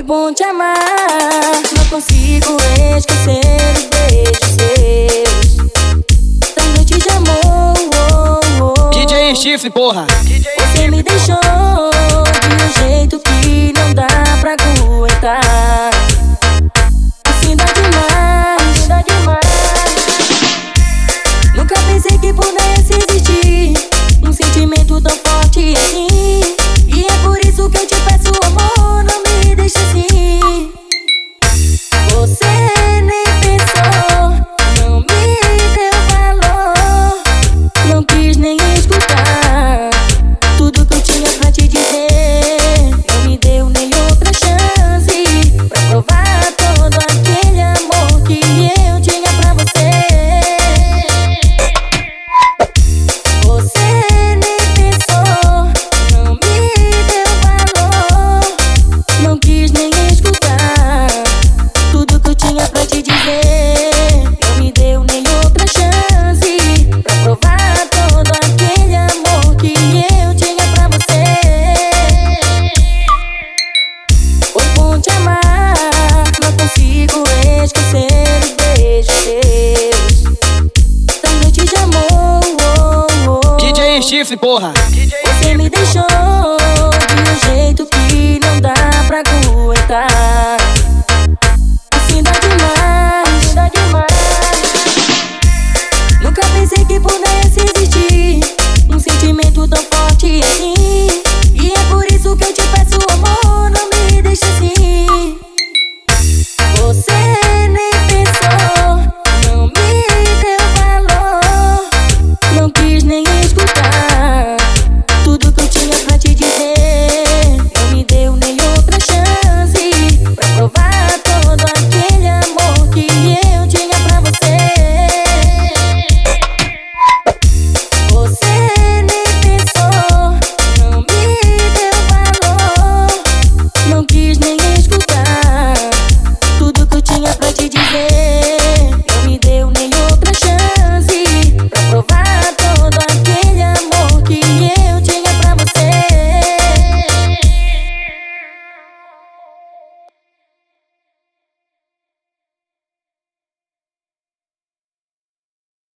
Foi bom te amar, não consigo esquecer os beijos seus. Da noite de amor, oh, oh. DJ Chifre, porra. Você me deixou de um jeito te dizer. Não me deu nem outra chance pra provar todo aquele amor que eu tinha pra você. Foi bom te amar, não consigo esquecer os beijos seus. Da noite de amor, oh, oh. DJ Chifre, porra. Você me deixou que eu te peço, amor.